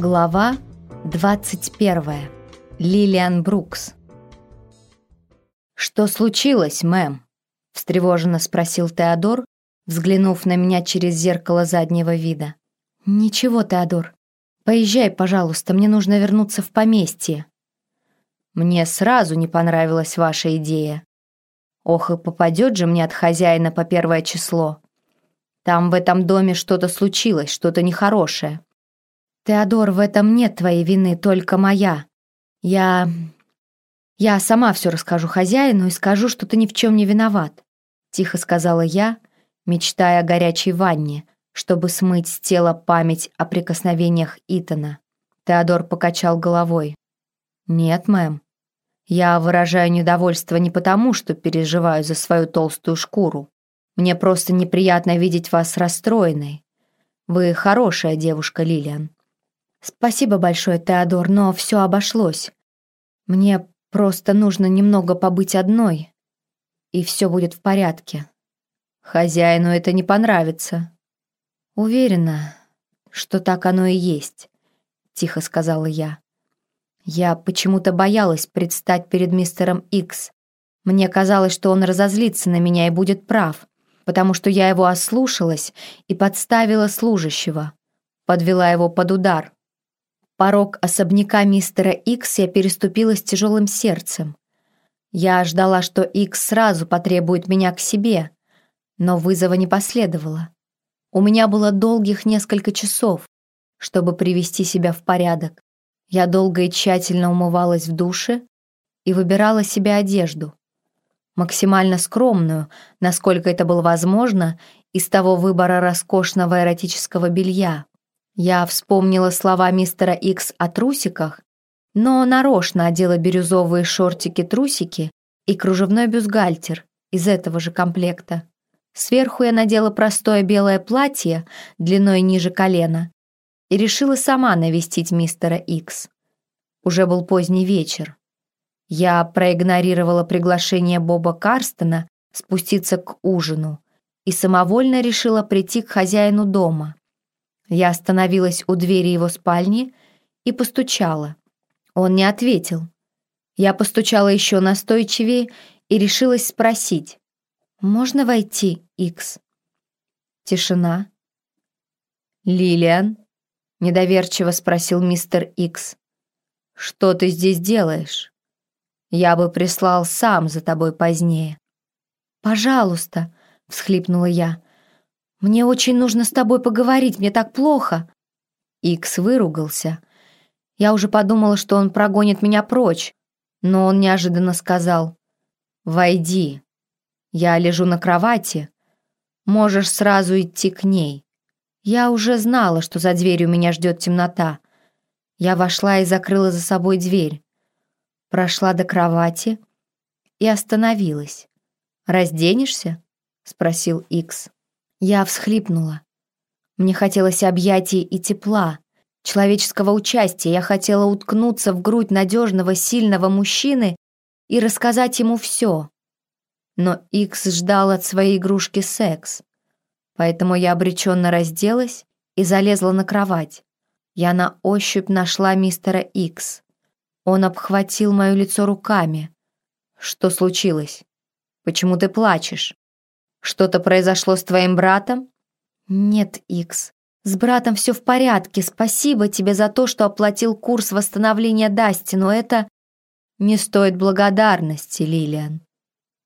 Глава 21. Лилиан Брукс. «Что случилось, мэм?» — встревоженно спросил Теодор, взглянув на меня через зеркало заднего вида. «Ничего, Теодор. Поезжай, пожалуйста, мне нужно вернуться в поместье». «Мне сразу не понравилась ваша идея. Ох, и попадет же мне от хозяина по первое число. Там в этом доме что-то случилось, что-то нехорошее». «Теодор, в этом нет твоей вины, только моя. Я... я сама все расскажу хозяину и скажу, что ты ни в чем не виноват», — тихо сказала я, мечтая о горячей ванне, чтобы смыть с тела память о прикосновениях Итана. Теодор покачал головой. «Нет, мэм. Я выражаю недовольство не потому, что переживаю за свою толстую шкуру. Мне просто неприятно видеть вас расстроенной. Вы хорошая девушка, Лилиан. «Спасибо большое, Теодор, но все обошлось. Мне просто нужно немного побыть одной, и все будет в порядке. Хозяину это не понравится». «Уверена, что так оно и есть», — тихо сказала я. Я почему-то боялась предстать перед мистером Икс. Мне казалось, что он разозлится на меня и будет прав, потому что я его ослушалась и подставила служащего, подвела его под удар. Порог особняка мистера Икс я переступила с тяжелым сердцем. Я ждала, что Икс сразу потребует меня к себе, но вызова не последовало. У меня было долгих несколько часов, чтобы привести себя в порядок. Я долго и тщательно умывалась в душе и выбирала себе одежду. Максимально скромную, насколько это было возможно, из того выбора роскошного эротического белья, я вспомнила слова мистера Икс о трусиках, но нарочно одела бирюзовые шортики-трусики и кружевной бюстгальтер из этого же комплекта. Сверху я надела простое белое платье длиной ниже колена и решила сама навестить мистера Икс. Уже был поздний вечер. Я проигнорировала приглашение Боба Карстона спуститься к ужину и самовольно решила прийти к хозяину дома. Я остановилась у двери его спальни и постучала. Он не ответил. Я постучала еще настойчивее и решилась спросить. «Можно войти, Икс?» Тишина. «Лилиан?» — недоверчиво спросил мистер Икс. «Что ты здесь делаешь? Я бы прислал сам за тобой позднее». «Пожалуйста», — всхлипнула я, «Мне очень нужно с тобой поговорить, мне так плохо». Икс выругался. Я уже подумала, что он прогонит меня прочь, но он неожиданно сказал «Войди, я лежу на кровати, можешь сразу идти к ней». Я уже знала, что за дверью меня ждет темнота. Я вошла и закрыла за собой дверь. Прошла до кровати и остановилась. «Разденешься?» — спросил Икс. Я всхлипнула. Мне хотелось объятий и тепла, человеческого участия. Я хотела уткнуться в грудь надежного, сильного мужчины и рассказать ему все. Но Икс ждал от своей игрушки секс. Поэтому я обреченно разделась и залезла на кровать. Я на ощупь нашла мистера Икс. Он обхватил мое лицо руками. «Что случилось? Почему ты плачешь?» Что-то произошло с твоим братом? Нет, Икс. С братом все в порядке. Спасибо тебе за то, что оплатил курс восстановления Дасти, но это не стоит благодарности, Лилиан.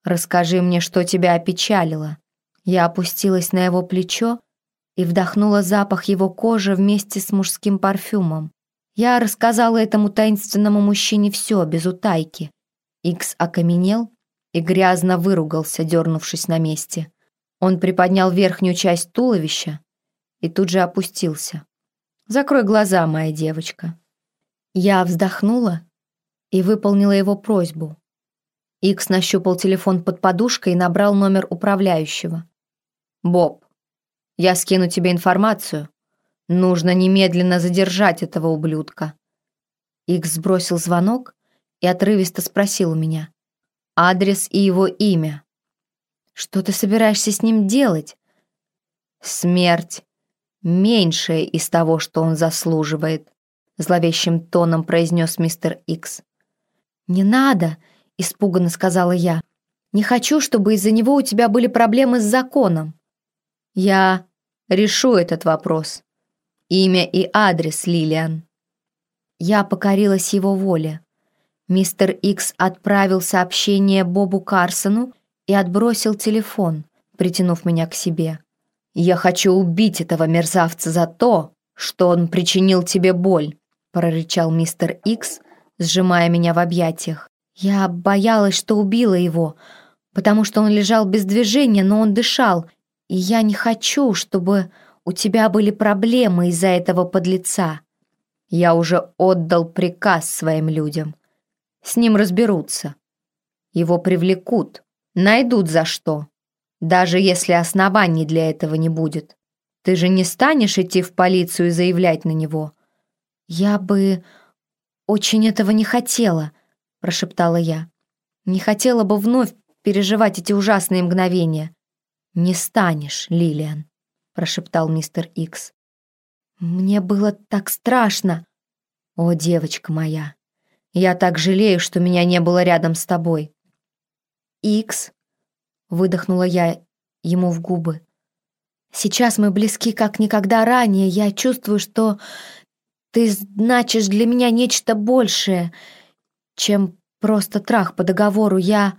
Расскажи мне, что тебя опечалило. Я опустилась на его плечо и вдохнула запах его кожи вместе с мужским парфюмом. Я рассказала этому таинственному мужчине все, без утайки. Икс окаменел и грязно выругался, дернувшись на месте. Он приподнял верхнюю часть туловища и тут же опустился. «Закрой глаза, моя девочка». Я вздохнула и выполнила его просьбу. Икс нащупал телефон под подушкой и набрал номер управляющего. «Боб, я скину тебе информацию. Нужно немедленно задержать этого ублюдка». Икс сбросил звонок и отрывисто спросил у меня адрес и его имя. Что ты собираешься с ним делать? Смерть. Меньшее из того, что он заслуживает. — зловещим тоном произнес мистер Икс. «Не надо», — испуганно сказала я. «Не хочу, чтобы из-за него у тебя были проблемы с законом». «Я решу этот вопрос. Имя и адрес, Лилиан». Я покорилась его воле. Мистер Икс отправил сообщение Бобу Карсону и отбросил телефон, притянув меня к себе. «Я хочу убить этого мерзавца за то, что он причинил тебе боль», прорычал мистер Икс, сжимая меня в объятиях. Я боялась, что убила его, потому что он лежал без движения, но он дышал, и я не хочу, чтобы у тебя были проблемы из-за этого подлеца. Я уже отдал приказ своим людям. С ним разберутся. Его привлекут, найдут за что. Даже если оснований для этого не будет. Ты же не станешь идти в полицию и заявлять на него. Я бы очень этого не хотела, прошептала я. Не хотела бы вновь переживать эти ужасные мгновения. Не станешь, Лилиан, прошептал мистер Икс. Мне было так страшно. О, девочка моя, я так жалею, что меня не было рядом с тобой. Икс, выдохнула я ему в губы. Сейчас мы близки как никогда ранее. Я чувствую, что ты значишь для меня нечто большее, чем просто трах по договору. Я...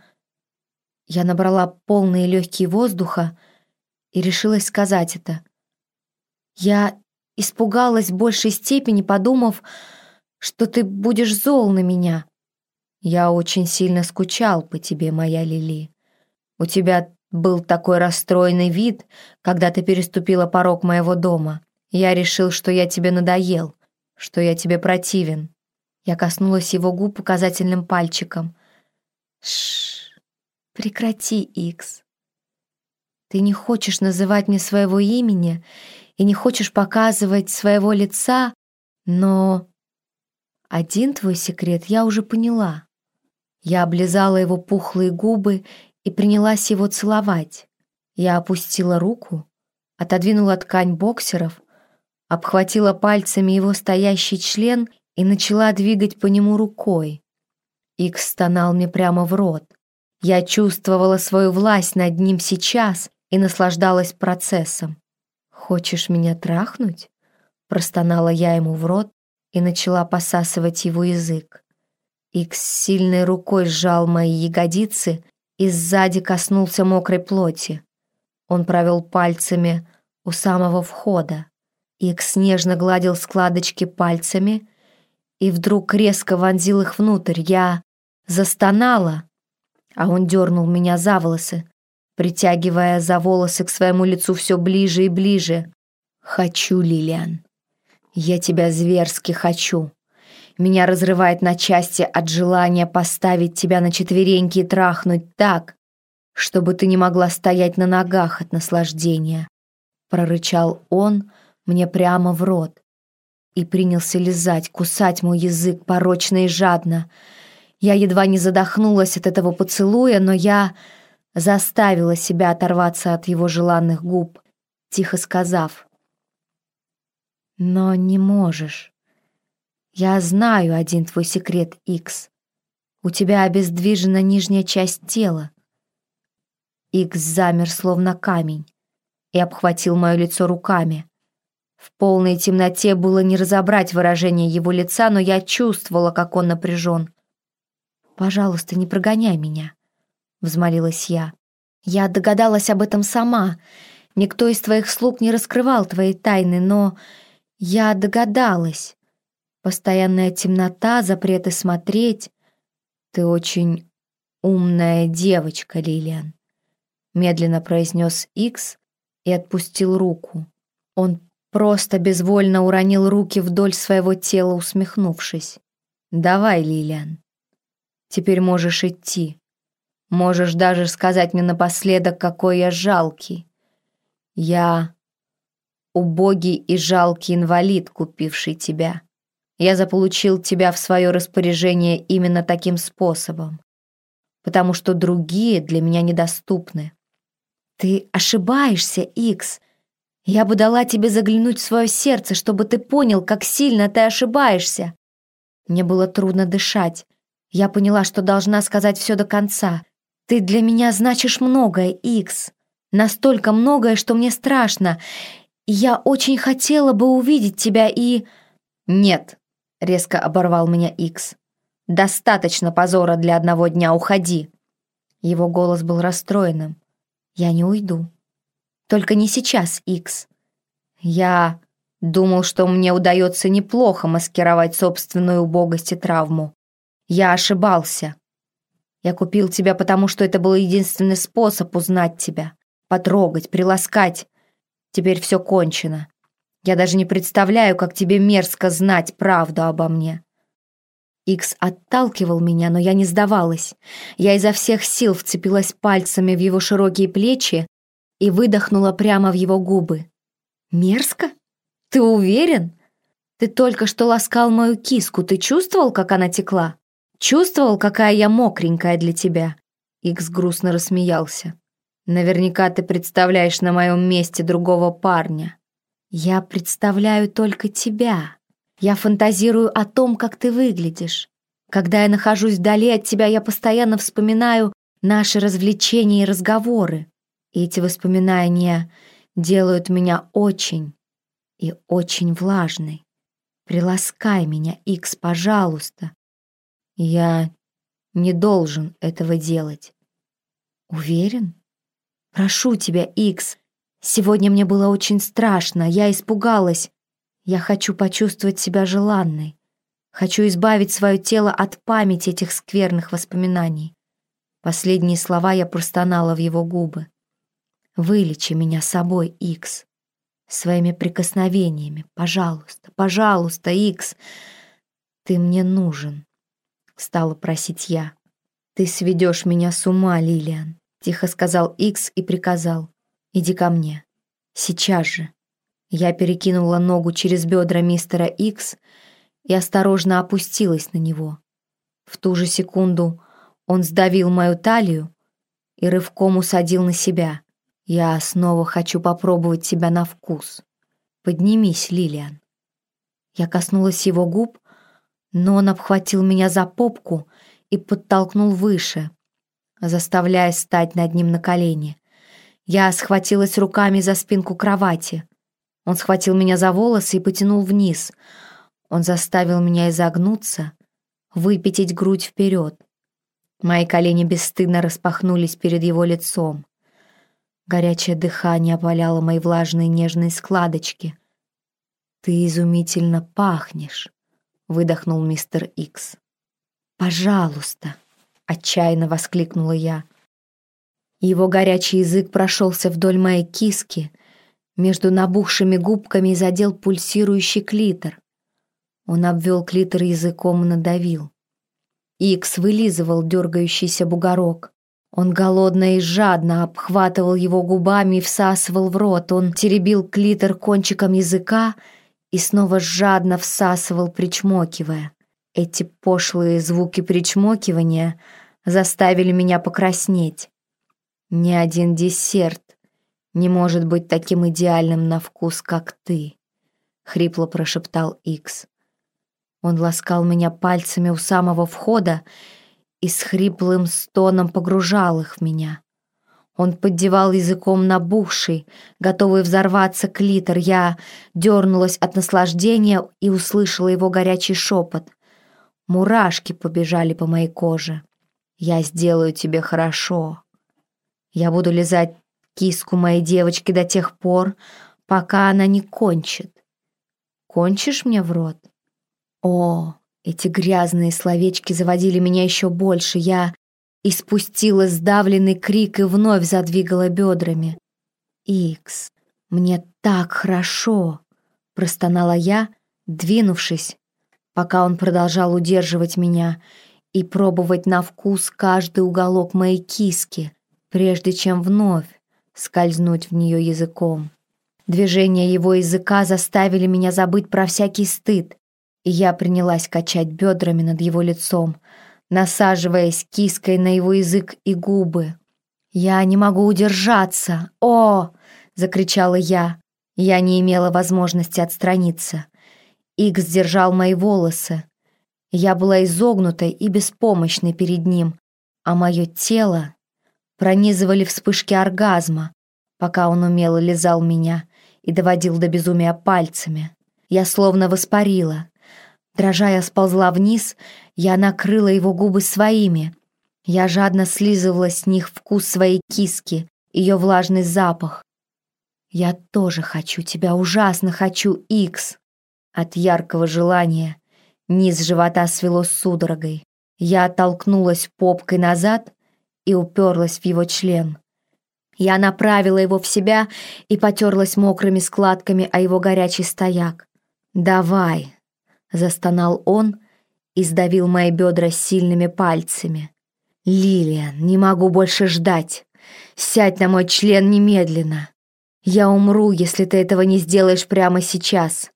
Я набрала полные легкие воздуха и решилась сказать это. Я испугалась в большей степени, подумав, что ты будешь зол на меня. Я очень сильно скучал по тебе, моя Лили. У тебя был такой расстроенный вид, когда ты переступила порог моего дома. Я решил, что я тебе надоел, что я тебе противен. Я коснулась его губ указательным пальчиком. Шш, прекрати, Икс. Ты не хочешь называть мне своего имени и не хочешь показывать своего лица, но один твой секрет я уже поняла. Я облизала его пухлые губы и принялась его целовать. Я опустила руку, отодвинула ткань боксеров, обхватила пальцами его стоящий член и начала двигать по нему рукой. Икс стонал мне прямо в рот. Я чувствовала свою власть над ним сейчас и наслаждалась процессом. «Хочешь меня трахнуть?» Простонала я ему в рот и начала посасывать его язык. Икс сильной рукой сжал мои ягодицы и сзади коснулся мокрой плоти. Он провел пальцами у самого входа. Икс нежно гладил складочки пальцами и вдруг резко вонзил их внутрь. Я застонала, а он дернул меня за волосы, притягивая за волосы к своему лицу все ближе и ближе. «Хочу, Лилиан. Я тебя зверски хочу. Меня разрывает на части от желания поставить тебя на четвереньки и трахнуть так, чтобы ты не могла стоять на ногах от наслаждения», прорычал он мне прямо в рот и принялся лизать, кусать мой язык порочно и жадно. Я едва не задохнулась от этого поцелуя, но я заставила себя оторваться от его желанных губ, тихо сказав, «Но не можешь». Я знаю один твой секрет, Икс. У тебя обездвижена нижняя часть тела. Икс замер, словно камень, и обхватил мое лицо руками. В полной темноте было не разобрать выражение его лица, но я чувствовала, как он напряжен. «Пожалуйста, не прогоняй меня», — взмолилась я. «Я догадалась об этом сама. Никто из твоих слуг не раскрывал твои тайны, но я догадалась. Постоянная темнота, запреты смотреть. Ты очень умная девочка, Лилиан. Медленно произнес Икс и отпустил руку. Он просто безвольно уронил руки вдоль своего тела, усмехнувшись. «Давай, Лилиан. Теперь можешь идти. Можешь даже сказать мне напоследок, какой я жалкий. Я убогий и жалкий инвалид, купивший тебя. Я заполучил тебя в свое распоряжение именно таким способом, потому что другие для меня недоступны. Ты ошибаешься, Икс. Я бы дала тебе заглянуть в свое сердце, чтобы ты понял, как сильно ты ошибаешься. Мне было трудно дышать. Я поняла, что должна сказать все до конца. Ты для меня значишь многое, Икс. Настолько многое, что мне страшно. Я очень хотела бы увидеть тебя и... Нет, резко оборвал меня Икс. Достаточно позора для одного дня, уходи. Его голос был расстроенным. Я не уйду. Только не сейчас, Икс. Я думал, что мне удается неплохо маскировать собственную убогость и травму. Я ошибался. Я купил тебя, потому что это был единственный способ узнать тебя, потрогать, приласкать. Теперь все кончено. Я даже не представляю, как тебе мерзко знать правду обо мне. Икс отталкивал меня, но я не сдавалась. Я изо всех сил вцепилась пальцами в его широкие плечи и выдохнула прямо в его губы. «Мерзко? Ты уверен? Ты только что ласкал мою киску, ты чувствовал, как она текла? Чувствовал, какая я мокренькая для тебя?» Икс грустно рассмеялся. «Наверняка ты представляешь на моем месте другого парня». «Я представляю только тебя. Я фантазирую о том, как ты выглядишь. Когда я нахожусь вдали от тебя, я постоянно вспоминаю наши развлечения и разговоры. И эти воспоминания делают меня очень и очень влажной. Приласкай меня, Икс, пожалуйста. Я не должен этого делать. Уверен? Прошу тебя, Икс. Сегодня мне было очень страшно, я испугалась. Я хочу почувствовать себя желанной. Хочу избавить свое тело от памяти этих скверных воспоминаний. Последние слова я простонала в его губы. Вылечи меня собой, Икс. Своими прикосновениями. Пожалуйста, пожалуйста, Икс. Ты мне нужен. Стала просить я. Ты сведешь меня с ума, Лилиан. Тихо сказал Икс и приказал. Иди ко мне. Сейчас же. Я перекинула ногу через бедра мистера Икс и осторожно опустилась на него. В ту же секунду он сдавил мою талию и рывком усадил на себя. Я снова хочу попробовать тебя на вкус. Поднимись, Лилиан. Я коснулась его губ, но он обхватил меня за попку и подтолкнул выше, заставляя стать над ним на колени. Я схватилась руками за спинку кровати. Он схватил меня за волосы и потянул вниз. Он заставил меня изогнуться, выпятить грудь вперед. Мои колени бесстыдно распахнулись перед его лицом. Горячее дыхание опаляло мои влажные нежные складочки. «Ты изумительно пахнешь», — выдохнул мистер Икс. «Пожалуйста», — отчаянно воскликнула я. Его горячий язык прошелся вдоль моей киски, между набухшими губками задел пульсирующий клитор. Он обвел клитор языком и надавил. Икс вылизывал дергающийся бугорок. Он голодно и жадно обхватывал его губами и всасывал в рот. Он теребил клитор кончиком языка и снова жадно всасывал, причмокивая. Эти пошлые звуки причмокивания заставили меня покраснеть. Ни один десерт не может быть таким идеальным на вкус, как ты, хрипло прошептал Икс. Он ласкал меня пальцами у самого входа и с хриплым стоном погружал их в меня. Он поддевал языком набухший, готовый взорваться клитор. Я дернулась от наслаждения и услышала его горячий шепот. Мурашки побежали по моей коже. «Я сделаю тебе хорошо. Я буду лизать киску моей девочки до тех пор, пока она не кончит. Кончишь мне в рот? О, эти грязные словечки заводили меня еще больше. Я испустила сдавленный крик и вновь задвигала бедрами. «Икс, мне так хорошо!» — простонала я, двинувшись, пока он продолжал удерживать меня и пробовать на вкус каждый уголок моей киски, прежде чем вновь скользнуть в нее языком. Движения его языка заставили меня забыть про всякий стыд, и я принялась качать бедрами над его лицом, насаживаясь киской на его язык и губы. «Я не могу удержаться! О!» — закричала я. Я не имела возможности отстраниться. Икс держал мои волосы. Я была изогнутой и беспомощной перед ним, а мое тело пронизывали вспышки оргазма, пока он умело лизал меня и доводил до безумия пальцами. Я словно воспарила. Дрожа я сползла вниз, я накрыла его губы своими. Я жадно слизывала с них вкус своей киски, ее влажный запах. «Я тоже хочу тебя, ужасно хочу, Икс!» От яркого желания низ живота свело судорогой. Я оттолкнулась попкой назад и уперлась в его член. Я направила его в себя и потерлась мокрыми складками о его горячий стояк. «Давай!» — застонал он и сдавил мои бедра сильными пальцами. «Лилиан, не могу больше ждать! Сядь на мой член немедленно!» «Я умру, если ты этого не сделаешь прямо сейчас».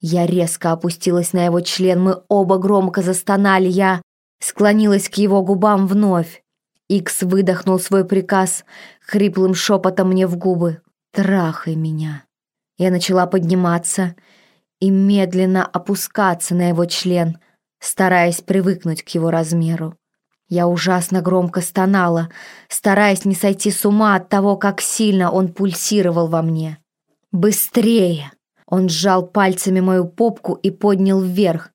Я резко опустилась на его член, мы оба громко застонали, я склонилась к его губам вновь. Икс выдохнул свой приказ хриплым шепотом мне в губы. «Трахай меня». Я начала подниматься и медленно опускаться на его член, стараясь привыкнуть к его размеру. Я ужасно громко стонала, стараясь не сойти с ума от того, как сильно он пульсировал во мне. «Быстрее!» Он сжал пальцами мою попку и поднял вверх,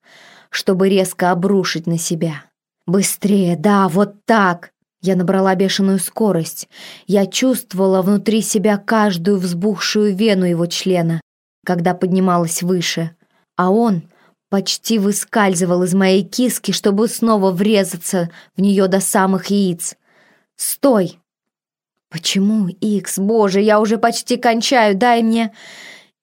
чтобы резко обрушить на себя. «Быстрее, да, вот так!» Я набрала бешеную скорость. Я чувствовала внутри себя каждую взбухшую вену его члена, когда поднималась выше. А он почти выскальзывал из моей киски, чтобы снова врезаться в нее до самых яиц. «Стой!» «Почему, Икс? Боже, я уже почти кончаю, дай мне...»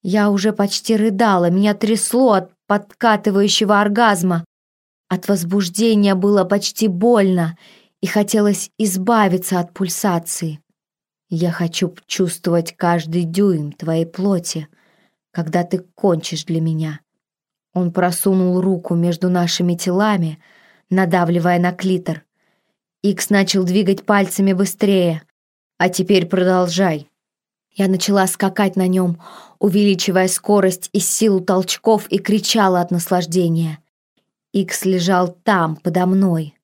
Я уже почти рыдала, меня трясло от подкатывающего оргазма. От возбуждения было почти больно, и хотелось избавиться от пульсации. Я хочу чувствовать каждый дюйм твоей плоти, когда ты кончишь для меня. Он просунул руку между нашими телами, надавливая на клитор. Икс начал двигать пальцами быстрее. «А теперь продолжай». Я начала скакать на нем, увеличивая скорость и силу толчков и кричала от наслаждения. Икс лежал там, подо мной.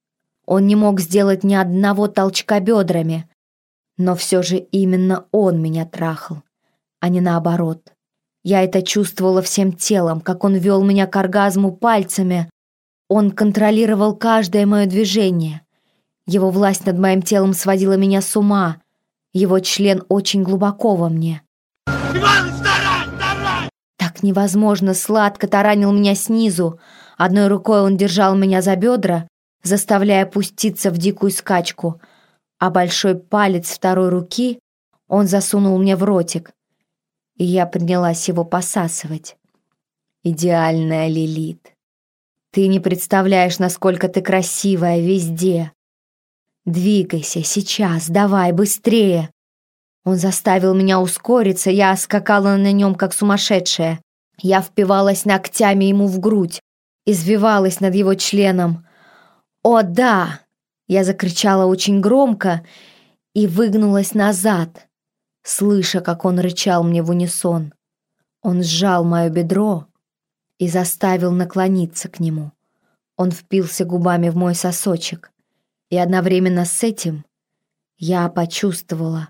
Он не мог сделать ни одного толчка бедрами, но все же именно он меня трахал, а не наоборот. Я это чувствовала всем телом, как он вел меня к оргазму пальцами. Он контролировал каждое мое движение. Его власть над моим телом сводила меня с ума. Его член очень глубоко во мне. «Иван, старай, старай!» Так невозможно сладко таранил меня снизу. Одной рукой он держал меня за бедра, заставляя пуститься в дикую скачку, а большой палец второй руки он засунул мне в ротик, и я принялась его посасывать. Идеальная Лилит. Ты не представляешь, насколько ты красивая везде. Двигайся сейчас, давай, быстрее. Он заставил меня ускориться, я скакала на нем, как сумасшедшая. Я впивалась ногтями ему в грудь, извивалась над его членом. «О, да!» Я закричала очень громко и выгнулась назад слыша, как он рычал мне в унисон. Он сжал мое бедро и заставил наклониться к нему. Он впился губами в мой сосочек, и одновременно с этим я почувствовала,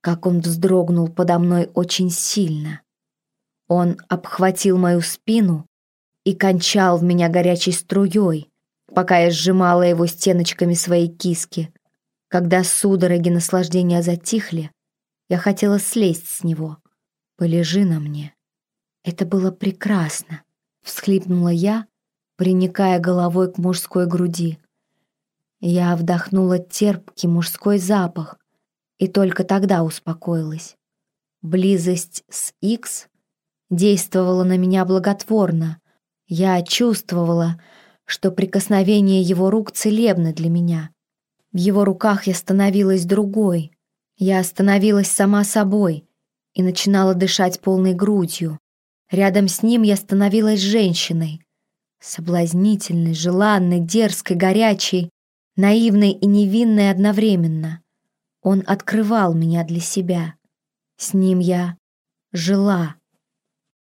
как он вздрогнул подо мной очень сильно. Он обхватил мою спину и кончал в меня горячей струей, пока я сжимала его стеночками своей киски. Когда судороги наслаждения затихли, я хотела слезть с него. «Полежи на мне». Это было прекрасно, всхлипнула я, приникая головой к мужской груди. Я вдохнула терпкий мужской запах и только тогда успокоилась. Близость с Икс действовала на меня благотворно. Я чувствовала, что прикосновение его рук целебно для меня. В его руках я становилась другой, я остановилась сама собой и начинала дышать полной грудью. Рядом с ним я становилась женщиной. Соблазнительной, желанной, дерзкой, горячей, наивной и невинной одновременно. Он открывал меня для себя. С ним я жила.